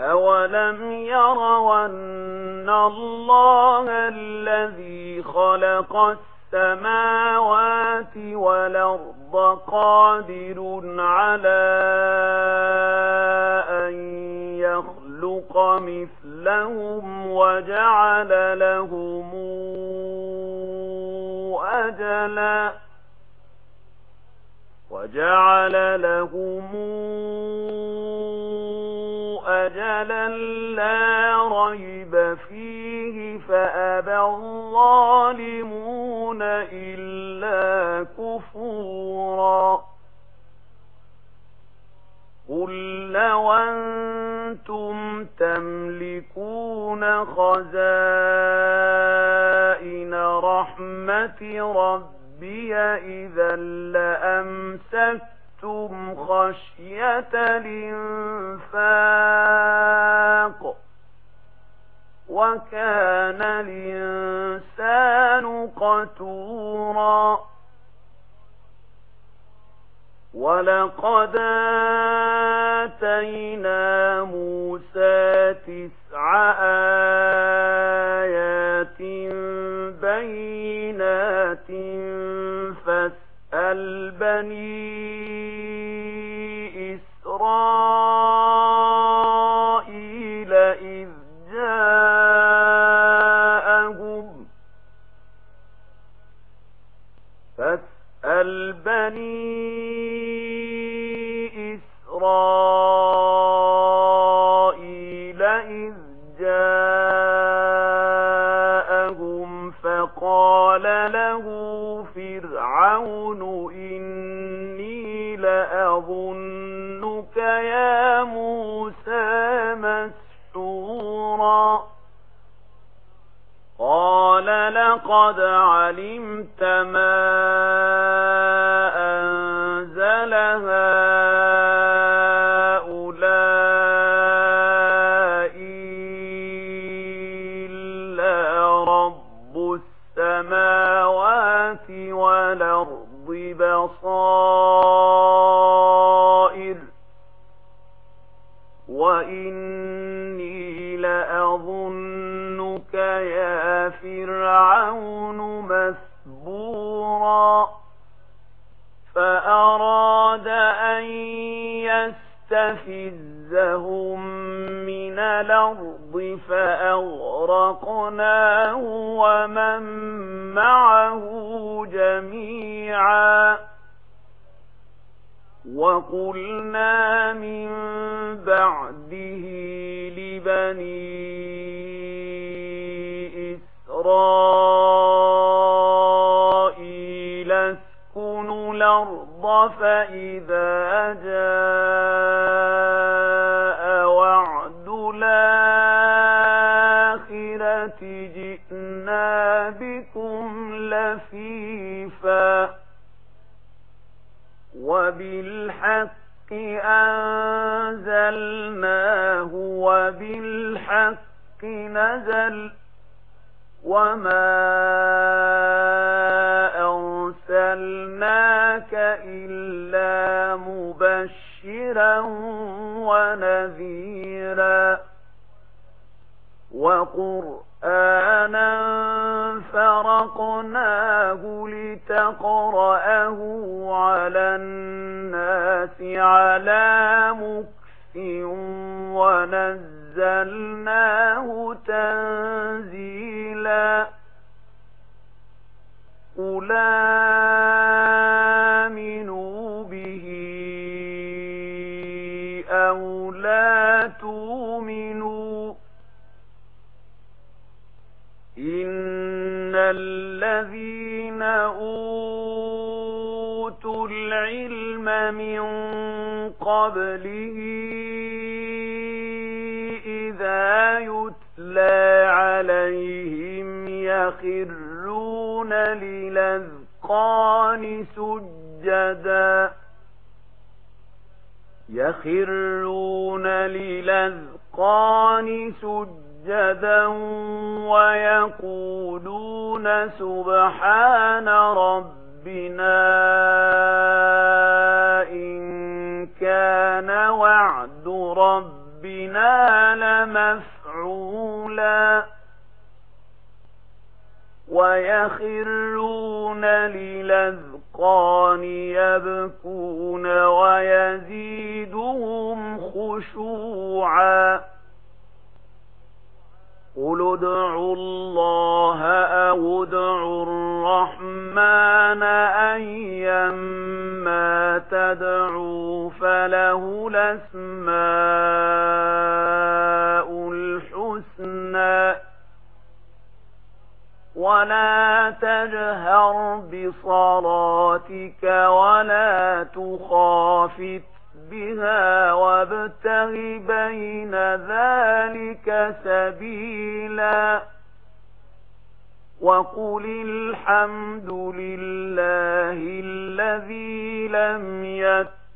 أولم يروا أن الله الذي خلق السماوات والأرض قادر على أن يخلق مثلهم وجعل لهم أجلا وجعل لهم أجلا أَجَلًا لا ريب فيه فأبى الظالمون إلا كفورا قل لو أنتم تملكون خزائن رحمة ربي إذا لأمسكتم خفتم خشية الانفاق وكان الإنسان قتورا ولقد آتينا موسى تسع آيات بينات فاسأل بني فَأَغْرَقْنَاهُ وَمَن مَّعَهُ جَمِيعًا. وَقُلْنَا مِن بَعْدِهِ لِبَنِي إِسْرَائِيلَ اسْكُنُوا الْأَرْضَ فَإِذَا جَاءَ وبالحق أنزلناه وبالحق نزل وما أرسلناك إلا مبشرا ونذيرا وقرآ قرآنا فرقناه لتقرأه على الناس على مكس ونزلناه تنزيلا. أولى آمنوا مِنْ قَبْلِهِ إِذَا يُتْلَى عَلَيْهِمْ يَخِرُّونَ للذقان سُجَّدًا يَخِرُّونَ للذقان سُجَّدًا وَيَقُولُونَ سُبْحَانَ رَبِّنَا ربنا إن كان وعد ربنا لمفعولا ويخرون للذقان يبكون ويزيدهم خشوعا قل ادعوا الله أو ادعوا الرحمن أيما تدعوا فله الأسماء الحسنى ولا تجهر بصلاتك ولا تخافت ربها وابتغ بين ذلك سبيلا وقل الحمد لله الذي لم يتقل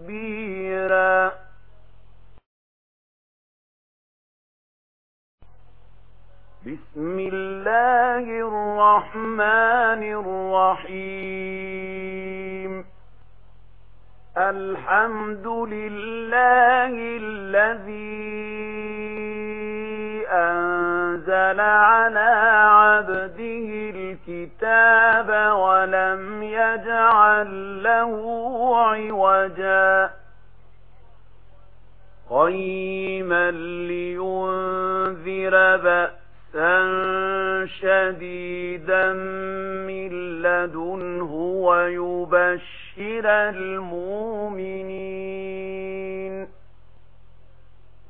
تدبيرا. بسم الله الرحمن الرحيم. الحمد لله الذي أنزل على ولم يجعل له عوجا قيما لينذر بأسا شديدا من لدنه ويبشر المؤمنين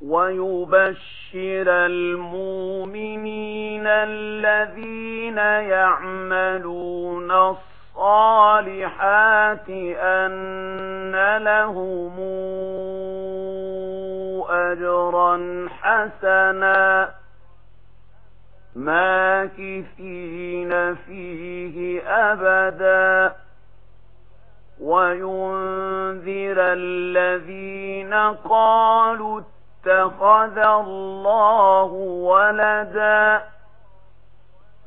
ويبشر المؤمنين الذين يعملون الصالحات الصالحات أن لهم أجرا حسنا ماكثين فيه أبدا وينذر الذين قالوا اتخذ الله ولداً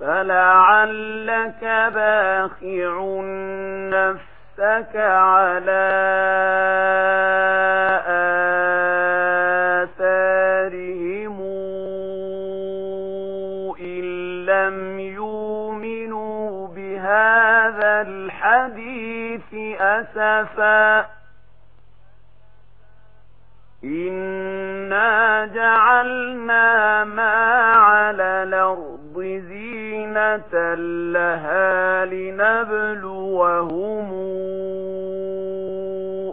فلعلك باخع نفسك على آثارهم إن لم يؤمنوا بهذا الحديث أسفا إنا جعلنا ما آيَةً لَهَا لِنَبْلُوَهُمْ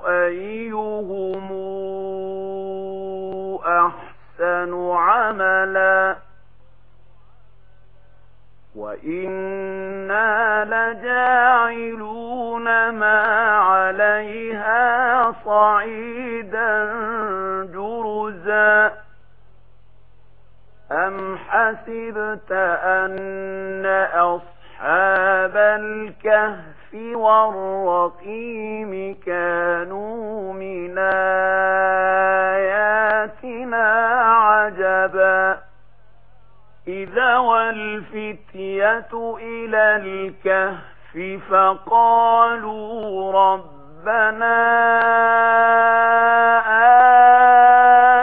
أَيُّهُمْ أَحْسَنُ عَمَلًا وَإِنَّا لَجَاعِلُونَ مَا عَلَيْهَا صَعِيدًا أم حسبت أن أصحاب الكهف والرقيم كانوا من آياتنا عجبا إذا والفتية إلى الكهف فقالوا ربنا آمين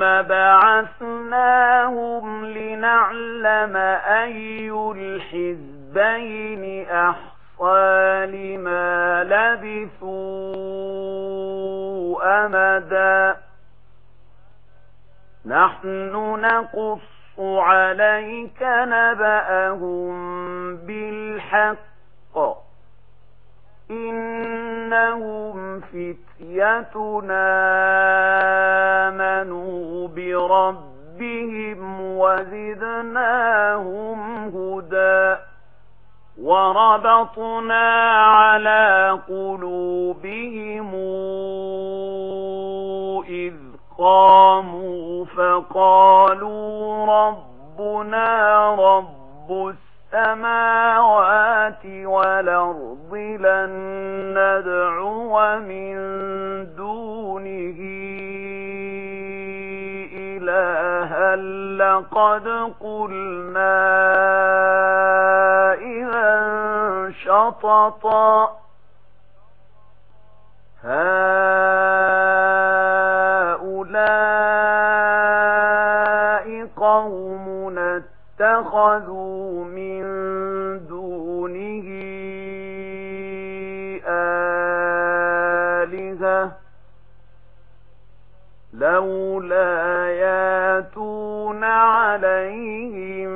ثُمَّ بَعَثْنَاهُمْ لِنَعْلَمَ أَيُّ الْحِزْبَيْنِ أَحْصَى لِمَا لَبِثُوا أَمَدًا. نَحْنُ نَقُصُّ عليك نبأهم بالحق. إن فتيتنا آمنوا بربهم وزدناهم هدى وربطنا على قلوبهم إذ قاموا فقالوا ربنا رب السلام السماوات والأرض لن ندعو من دونه إلها لقد قلنا إذا شططا هؤلاء اتخذوا من دونه آلهة لولا ياتون عليهم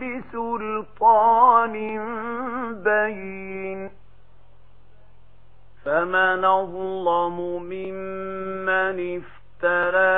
بسلطان بين فمن ظلم ممن افترى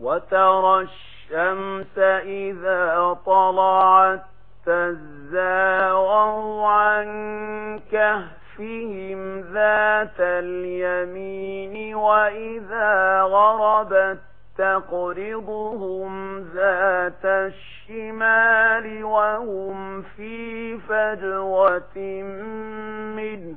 وترى الشمس إذا طلعت تزاغوا عن كهفهم ذات اليمين وإذا غربت تقرضهم ذات الشمال وهم في فجوة منه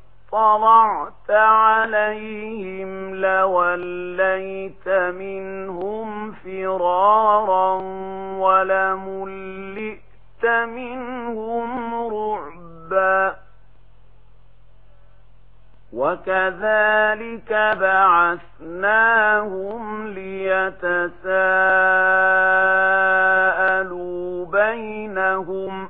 طلعت عليهم لوليت منهم فرارا ولملئت منهم رعبا. وكذلك بعثناهم ليتساءلوا بينهم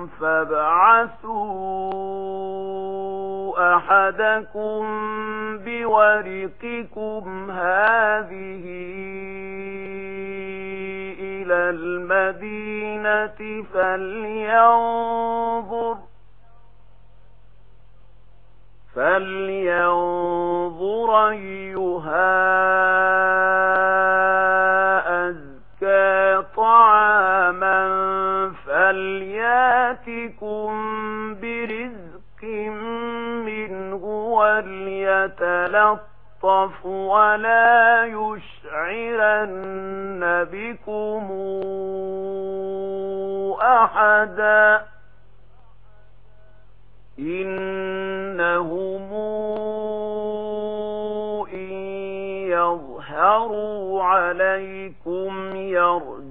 فابعثوا أحدكم بورقكم هذه إلى المدينة فلينظر فلينظر أيها يَأْتِكُم بِرِزْقٍ مِّنْهُ وَلْيَتَلَطَّفْ وَلَا يُشْعِرَنَّ بِكُمْ أَحَدًا إِنَّهُمْ إِن يَظْهَرُوا عَلَيْكُمْ يَرْجُمُوكُمْ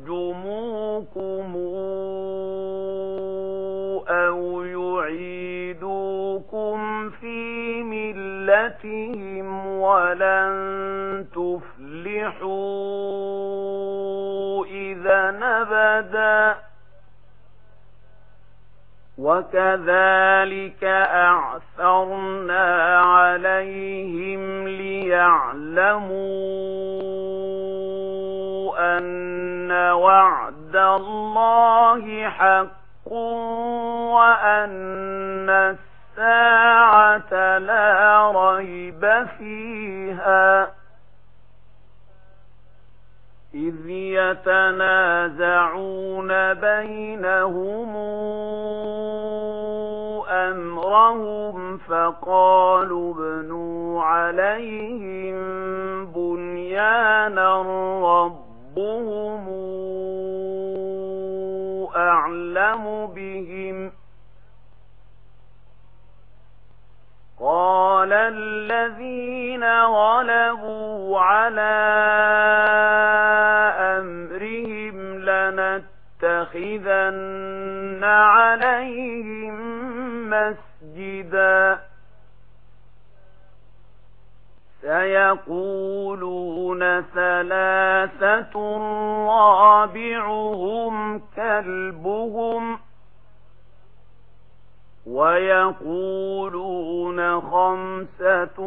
آيَاتِهِمْ وَلَن تُفْلِحُوا إِذًا أَبَدًا وَكَذَلِكَ أَعْثَرْنَا عَلَيْهِمْ لِيَعْلَمُوا أَنَّ وَعْدَ اللَّهِ حَقٌّ وَأَنَّ لا ريب فيها. إذ يتنازعون بينهم أمرهم فقالوا ابنوا عليهم بنيانا ربهم أعلم بهم. قال الذين غلبوا على أمرهم لنتخذن عليهم مسجدا. سيقولون ثلاثة رابعهم كلبهم ويقولون خمسة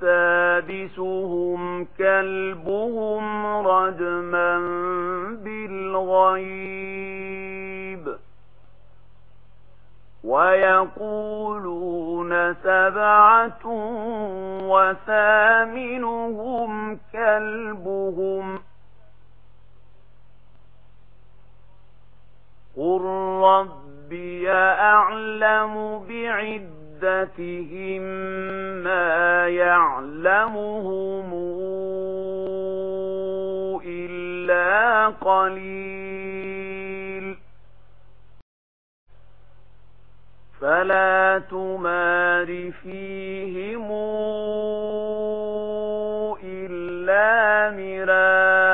سادسهم كلبهم رجما بالغيب ويقولون سبعة وثامنهم كلبهم قل رب ربي أعلم بعدتهم ما يعلمهم إلا قليل فلا تمار فيهم إلا مرار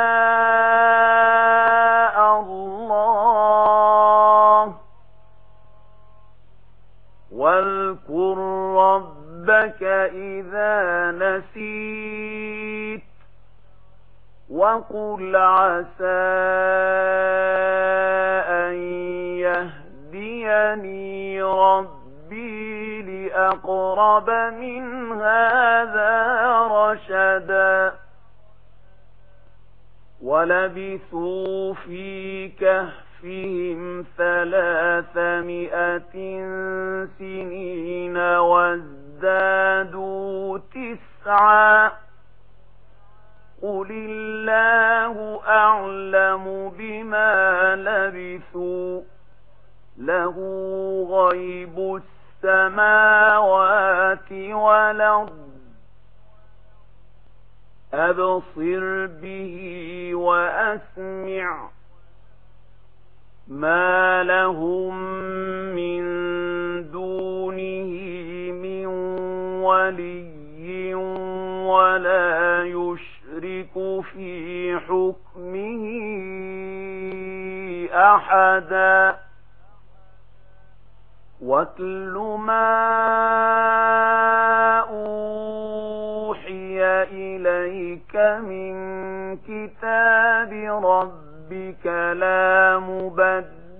إذا نسيت وقل عسى أن يهديني ربي لأقرب من هذا رشدا ولبثوا في كهفهم ثلاثمائة سنين وزن ازدادوا تسعا. قل الله أعلم بما لبثوا. له غيب السماوات والأرض. أبصر به وأسمع. ما لهم من في حكمه أحدا واتل ما أوحي إليك من كتاب ربك لا مبدل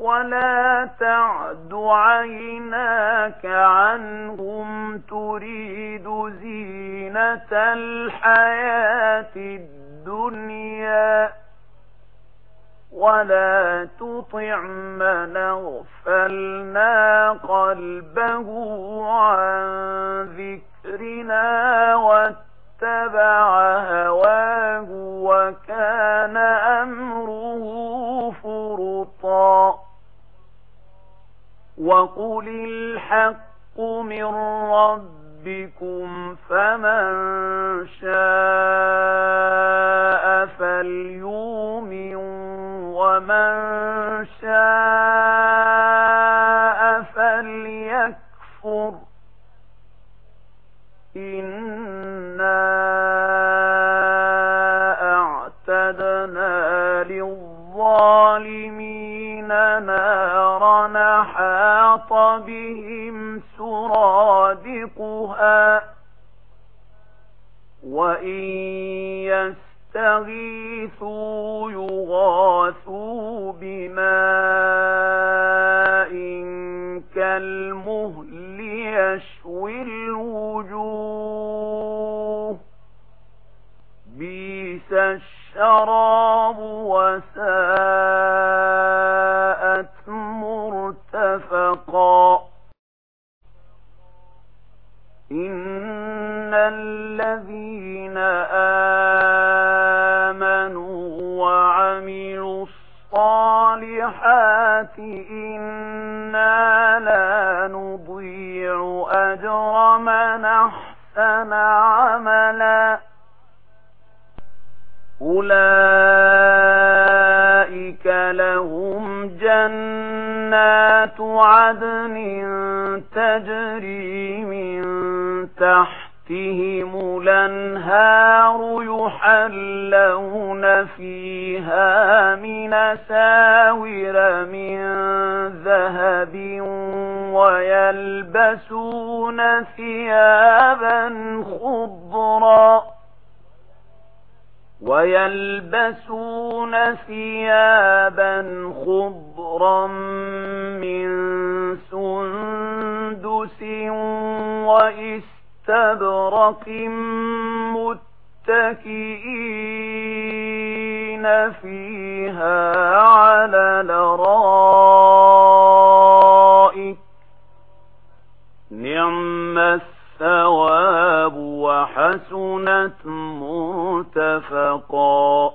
ولا تعد عيناك عنهم تريد زينة الحياة الدنيا ولا تطع من اغفلنا قلبه عن ذكرنا واتبع هواه وكان أمره فرطا وقل الحق من ربكم فمن شاء فليؤمن ومن شاء فليكفر إن بهم سرادقها وإن يستغيثوا يغاثوا بماء كالمهل يشوي الوجوه بيس الشراب وسائل إنا لا نضيع أجر من أحسن عملا أولئك لهم جنات عدن تجري من تحت بهم الأنهار يحلون فيها من ساور من ذهب ويلبسون ثيابا خضرا ويلبسون ثيابا خضرا من سندس وإسر مستبرق متكئين فيها على لرائك نعم الثواب وحسنت مرتفقا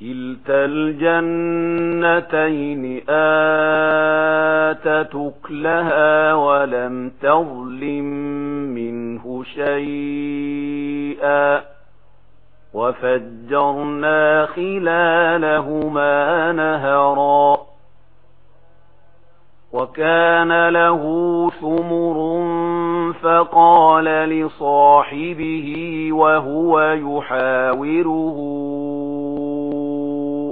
كلتا الجنتين آتتك لها ولم تظلم منه شيئا وفجرنا خلالهما نهرا وكان له ثمر فقال لصاحبه وهو يحاوره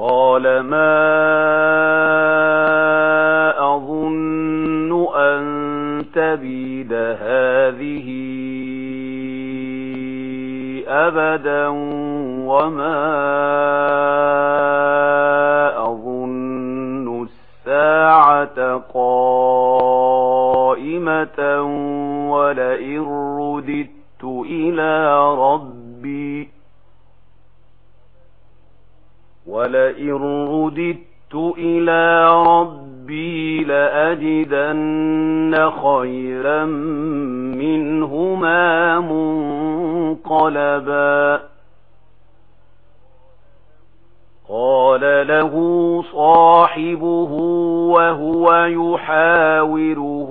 قال ما أظن أن تبيد هذه أبدا وما أظن الساعة قائمة ولئن رددت إلى ربي ولئن رددت إلى ربي لأجدن خيرا منهما منقلبا قال له صاحبه وهو يحاوره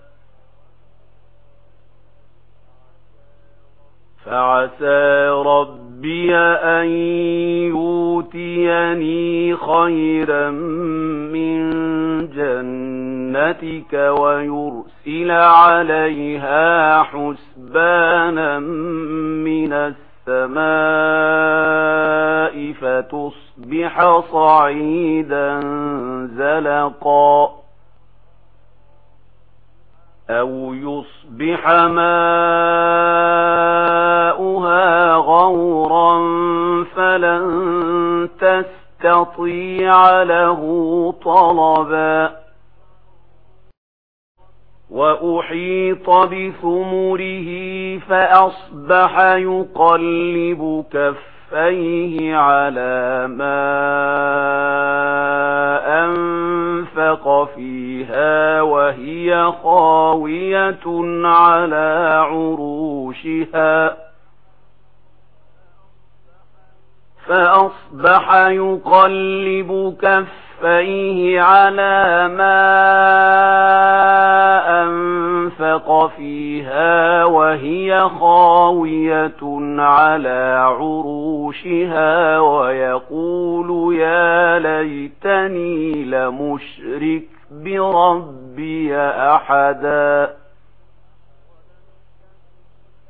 فعسى ربي أن يوتيني خيرا من جنتك ويرسل عليها حسبانا من السماء فتصبح صعيدا زلقا أو يصبح ماء تستطيع له طلبا. وأحيط بثمره فأصبح يقلب كفيه على ما أنفق فيها وهي خاوية على عروشها. فأصبح يقلب كفيه على ما أنفق فيها وهي خاوية على عروشها ويقول يا ليتني لمشرك بربي أحداً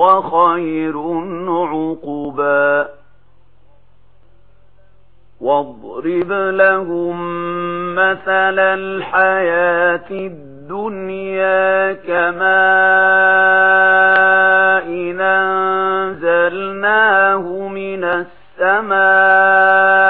وهو خير عقبا. واضرب لهم مثل الحياة الدنيا كماء إن أنزلناه من السماء.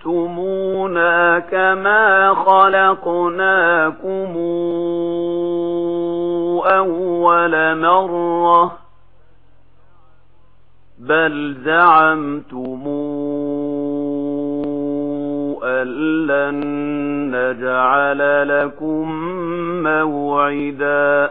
خَلَقْتُمُونَا كما خلقناكم أول مرة بل زعمتم أَلَّنَّ نجعل لكم موعداً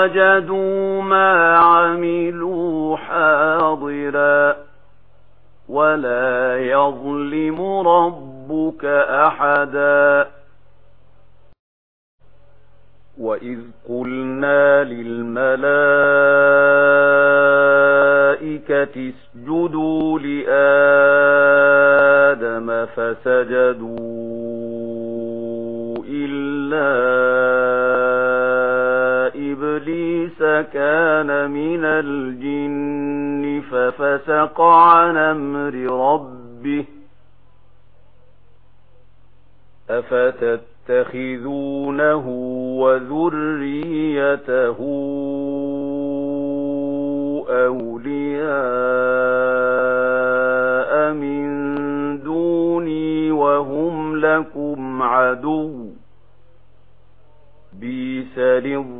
وَجَدُوا مَا عَمِلُوا حَاضِرًا وَلَا يَظْلِمُ رَبُّكَ أَحَدًا. وَإِذْ قُلْنَا لِلْمَلَائِكَةِ اسْجُدُوا لِآدَمَ فَسَجَدُوا إِلَّا إبليس كان من الجن ففسق عن أمر ربه أفتتخذونه وذريته أولياء من دوني وهم لكم عدو بيس للظلم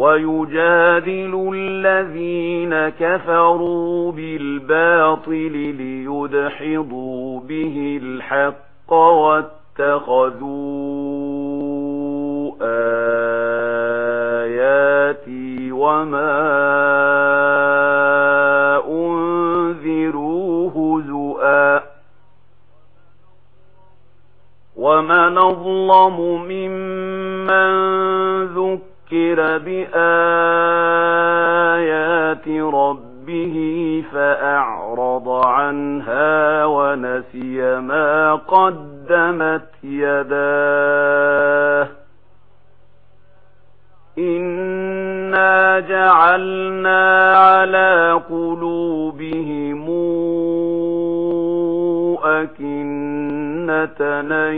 ويجادل الذين كفروا بالباطل ليدحضوا به الحق واتخذوا آياتي وما أنذروا هزؤا ومن ظلم ممن ذكر ذكر بآيات ربه فأعرض عنها ونسي ما قدمت يداه إنا جعلنا على قلوبهم أكنة لن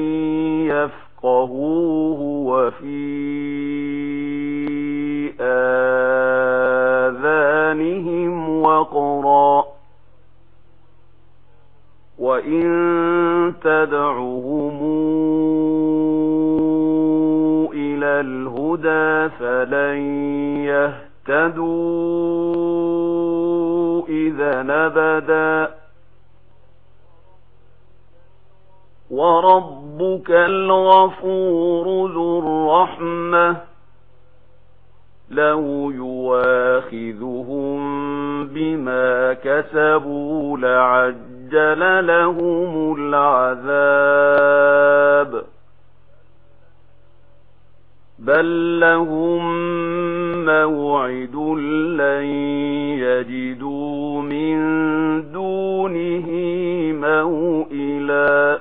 يفقهوه وفيه آذانهم وقرا. وإن تدعهم إلى الهدى فلن يهتدوا إذا نبدا وربك الغفور ذو الرحمه. لو يواخذهم بما كسبوا لعجل لهم العذاب بل لهم موعد لن يجدوا من دونه موئلا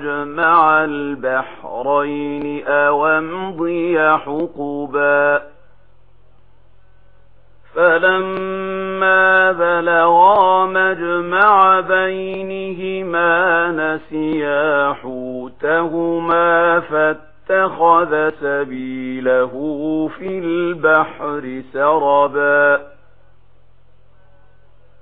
مجمع البحرين أو امضي حقبا فلما بلغا مجمع بينهما نسيا حوتهما فاتخذ سبيله في البحر سربا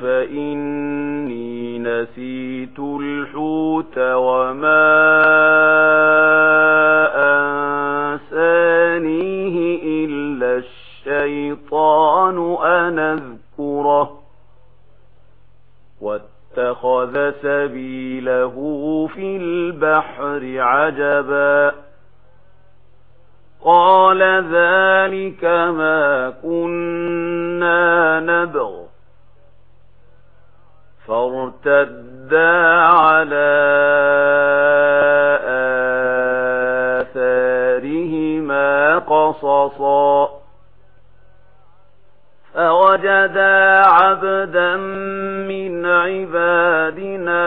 فَإِنِّي نَسِيتُ الْحُوتَ وَمَا أَنسَانِيهِ إِلَّا الشَّيْطَانُ أَنْ أَذْكُرَهُ وَاتَّخَذَ سَبِيلَهُ فِي الْبَحْرِ عَجَبًا قَالَ ذَلِكَ مَا كُنَّا نَبْغِ فارتدا على آثارهما قصصا فوجدا عبدا من عبادنا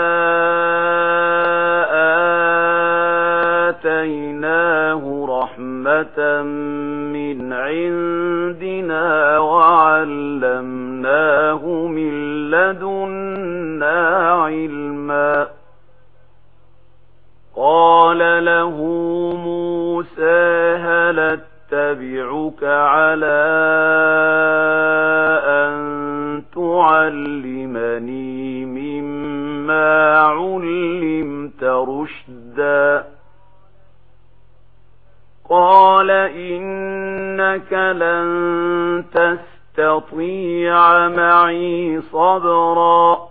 آتيناه رحمة من عندنا علما قال له موسى هل أتبعك على أن تعلمني مما علمت رشدا قال إنك لن تستطيع معي صبرا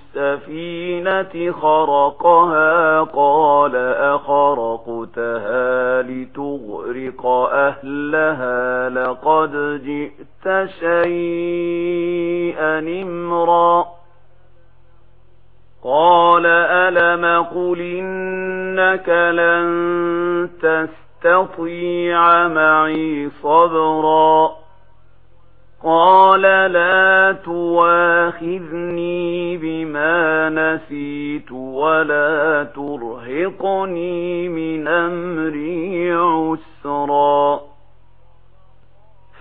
السَّفِينَةِ خَرَقَهَا قَالَ أَخَرَقْتَهَا لِتُغْرِقَ أَهْلَهَا لَقَدْ جِئْتَ شَيْئًا إِمْرًا قَالَ أَلَمْ قل إِنَّكَ لَن تَسْتَطِيعَ مَعِي صَبْرًا قال لا تواخذني بما نسيت ولا ترهقني من أمري عسرا.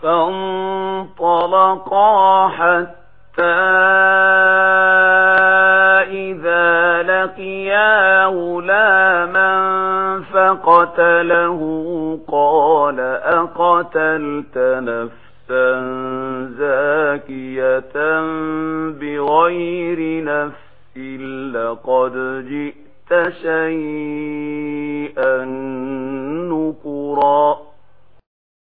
فانطلقا حتى إذا لقيا غلاما فقتله قال أقتلت نفسا زاكية بغير نفس لقد جئت شيئا نكرا